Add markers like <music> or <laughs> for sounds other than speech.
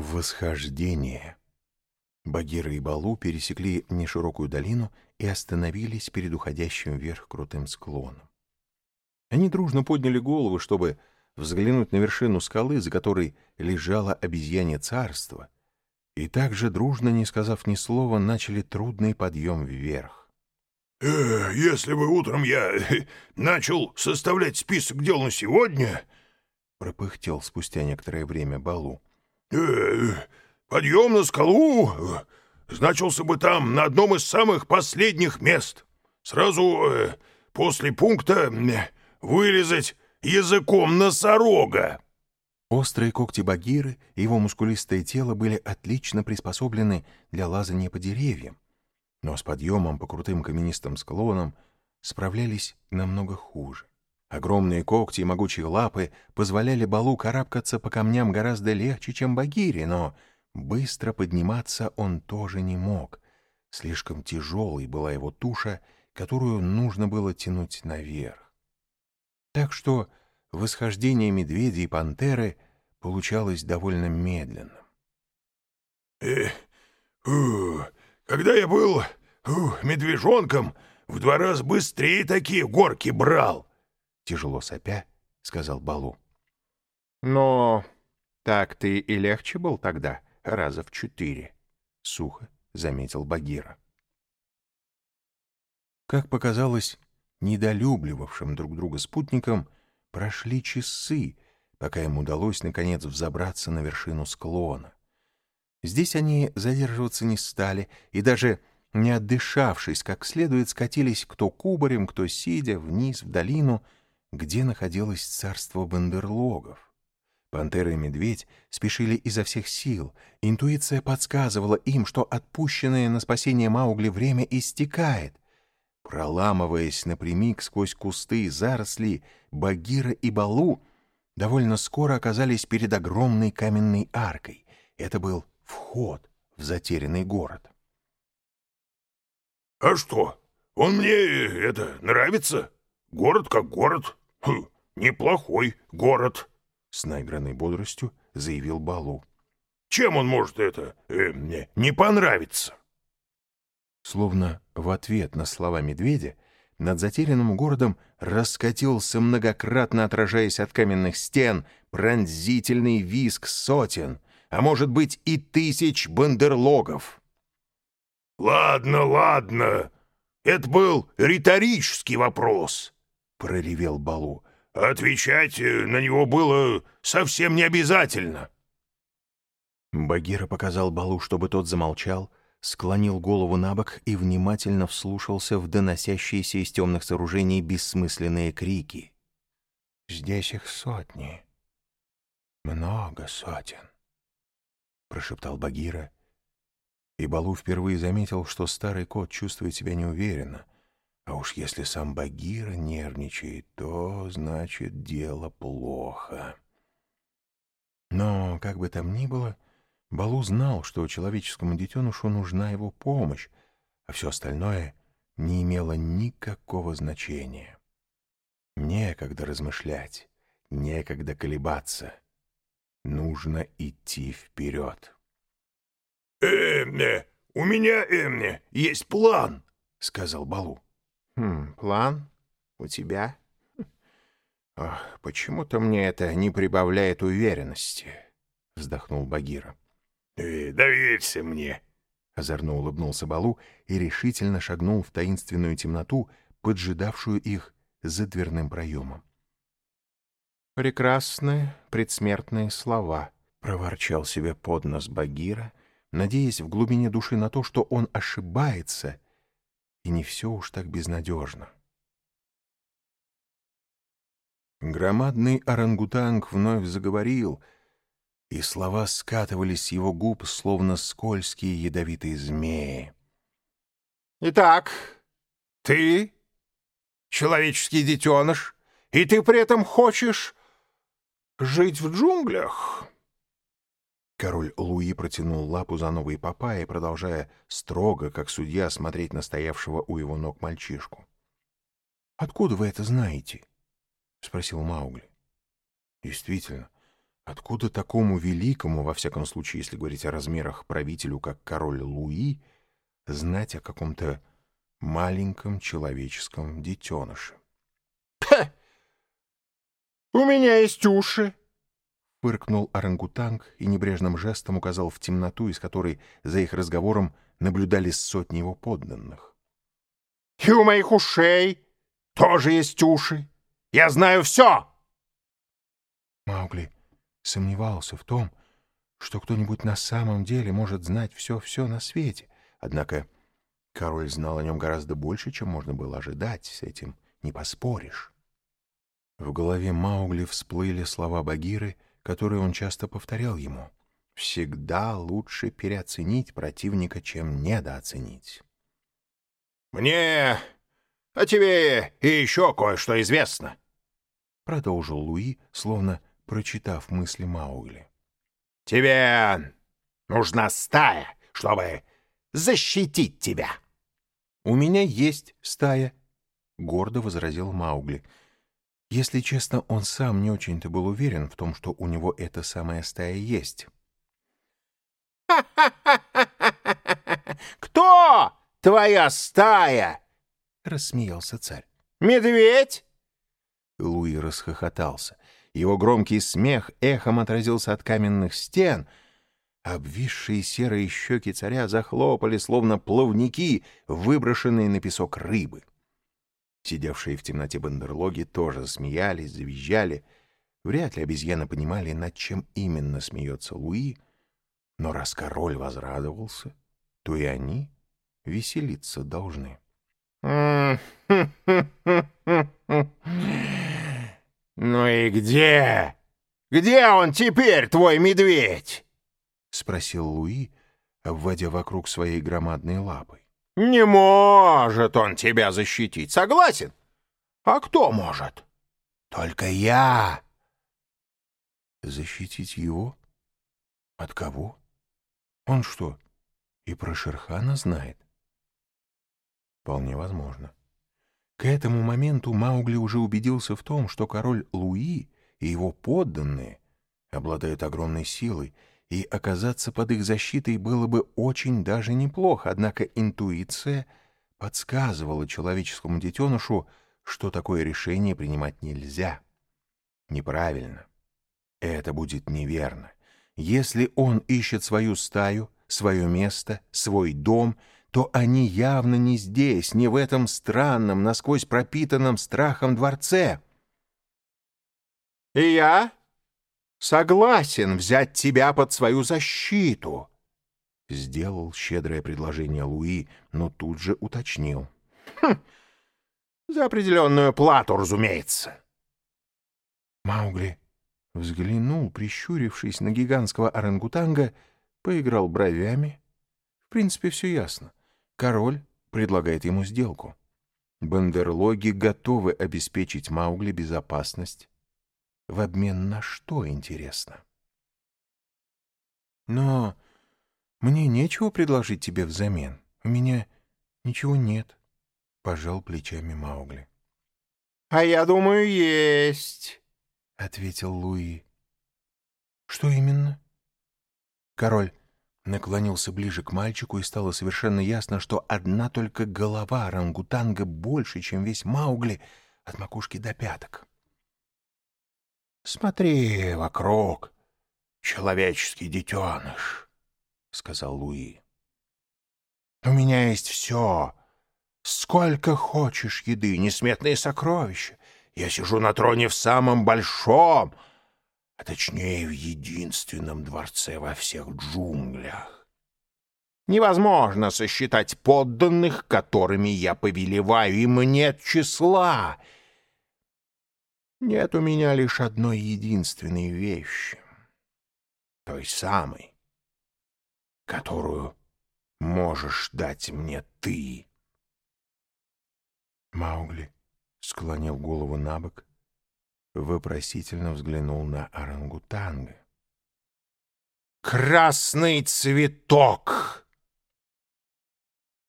Восхождение. Багира и Балу пересекли неширокую долину и остановились перед уходящим вверх крутым склоном. Они дружно подняли головы, чтобы взглянуть на вершину скалы, за которой лежало обезьянье царство, и также дружно, не сказав ни слова, начали трудный подъем вверх. «Э, «Если бы утром я э, начал составлять список дел на сегодня...» — пропыхтел спустя некоторое время Балу. Э, подъем на скалу значился бы там на одном из самых последних мест. Сразу э, после пункта э, вылезать языком носорога. Острые когти Багиры и его мускулистое тело были отлично приспособлены для лазания по деревьям, но с подъемом по крутым каменистым склонам справлялись намного хуже. Огромные когти и могучие лапы позволяли Балу карабкаться по камням гораздо легче, чем Багире, но быстро подниматься он тоже не мог. Слишком тяжелой была его туша, которую нужно было тянуть наверх. Так что восхождение медведя и пантеры получалось довольно медленным. Э, у, когда я был у, медвежонком, в два раза быстрее такие горки брал тяжело сопя, сказал Балу. Но так ты и легче был тогда, раза в четыре, сухо заметил Багира. Как показалось, недолюбливавшим друг друга спутникам прошли часы, пока им удалось наконец взобраться на вершину склона. Здесь они задерживаться не стали и даже не отдышавшись как следует, скатились кто кубарем, кто сидя вниз в долину — где находилось царство бандерлогов. Пантера и медведь спешили изо всех сил. Интуиция подсказывала им, что отпущенное на спасение Маугли время истекает. Проламываясь напрямик сквозь кусты и заросли, Багира и Балу довольно скоро оказались перед огромной каменной аркой. Это был вход в затерянный город. — А что, он мне, это, нравится? Город как город. Хм, неплохой город, — с наигранной бодростью заявил Балу. Чем он может это э, мне не понравиться? Словно в ответ на слова медведя над затерянным городом раскатился, многократно отражаясь от каменных стен, пронзительный визг сотен, а может быть и тысяч бандерлогов. «Ладно, ладно, это был риторический вопрос», — проревел Балу. «Отвечать э, на него было совсем не обязательно». Багира показал Балу, чтобы тот замолчал, склонил голову на бок и внимательно вслушался в доносящиеся из темных сооружений бессмысленные крики. «Здесь их сотни, много сотен», — прошептал Багира. И Балу впервые заметил, что старый кот чувствует себя неуверенно — а уж если сам Багира нервничает, то, значит, дело плохо. Но, как бы там ни было, Балу знал, что человеческому детенышу нужна его помощь, а все остальное не имело никакого значения. Некогда размышлять, некогда колебаться. Нужно идти вперед. «Э, у меня, э, есть план», — сказал Балу. Хм, план? У тебя? Ох, почему-то мне это не прибавляет уверенности, вздохнул Багира. Э, доверься мне, озорно улыбнулся Балу и решительно шагнул в таинственную темноту, поджидавшую их за дверным проемом. «Прекрасные предсмертные слова», — проворчал себе под нос Багира, надеясь в глубине души на то, что он ошибается — и не все уж так безнадежно. Громадный орангутанг вновь заговорил, и слова скатывались с его губ, словно скользкие ядовитые змеи. «Итак, ты человеческий детеныш, и ты при этом хочешь жить в джунглях?» Король Луи протянул лапу за новой папайей, продолжая строго, как судья, смотреть на стоявшего у его ног мальчишку. «Откуда вы это знаете?» — спросил Маугли. Действительно, Откуда такому великому, во всяком случае, если говорить о размерах правителю, как король Луи, знать о каком-то маленьком человеческом детеныше? «У меня есть уши!» — фыркнул орангутанг и небрежным жестом указал в темноту, из которой за их разговором наблюдали сотни его подданных. «И у моих ушей тоже есть уши! Я знаю все!» Маугли сомневался в том, что кто-нибудь на самом деле может знать все-все на свете. Однако король знал о нем гораздо больше, чем можно было ожидать, с этим не поспоришь. В голове Маугли всплыли слова Багиры, которые он часто повторял ему. «Всегда лучше переоценить противника, чем недооценить». «Мне о тебе и еще кое-что известно», — продолжил Луи, словно прочитав мысли Маугли. «Тебе нужна стая, чтобы защитить тебя». «У меня есть стая», — гордо возразил Маугли. Если честно, он сам не очень-то был уверен в том, что у него эта самая стая есть. <laughs> «Кто твоя стая?» — рассмеялся царь. «Медведь?» Луи расхохотался. Его громкий смех эхом отразился от каменных стен. Обвисшие серые щеки царя захлопали, словно плавники, выброшенные на песок рыбы. Сидевшие в темноте бандерлоги тоже смеялись, завизжали. Вряд ли обезьяны понимали, над чем именно смеется Луи, но раз король возрадовался, то и они веселиться должны. <laughs> «Ну и где? Где он теперь, твой медведь?» — спросил Луи, обводя вокруг своей громадной лапой. «Не может он тебя защитить, согласен? А кто может? Только я!» «Защитить его? От кого? Он что, и про Шерхана знает?» «Вполне возможно». К этому моменту Маугли уже убедился в том, что король Луи и его подданные обладают огромной силой, и оказаться под их защитой было бы очень даже неплохо, однако интуиция подсказывала человеческому детенышу, что такое решение принимать нельзя. Неправильно. Это будет неверно. Если он ищет свою стаю, свое место, свой дом — то они явно не здесь, не в этом странном, насквозь пропитанном страхом дворце. «И я согласен взять тебя под свою защиту», — сделал щедрое предложение Луи, но тут же уточнил. «Хм, за определенную плату, разумеется». Маугли взглянул, прищурившись на гигантского орангутанга, поиграл бровями. В принципе, все ясно. Король предлагает ему сделку. Бандерлоги готовы обеспечить Маугли безопасность. В обмен на что, интересно? Но мне нечего предложить тебе взамен. У меня ничего нет, — пожал плечами Маугли. — А я думаю, есть, — ответил Луи. — Что именно? Король наклонился ближе к мальчику, и стало совершенно ясно, что одна только голова орангутанга больше, чем весь Маугли от макушки до пяток. «Смотри вокруг, человеческий детеныш», — сказал Луи. «У меня есть все. Сколько хочешь еды, несметные сокровища. Я сижу на троне в самом большом, а точнее в единственном дворце во всех джунглях. Невозможно сосчитать подданных, которыми я повелеваю, им нет числа. Нет у меня лишь одной единственной вещи, той самой, которую можешь дать мне ты. Маугли склонил голову на бок вопросительно взглянул на орангутанга. «Красный цветок!»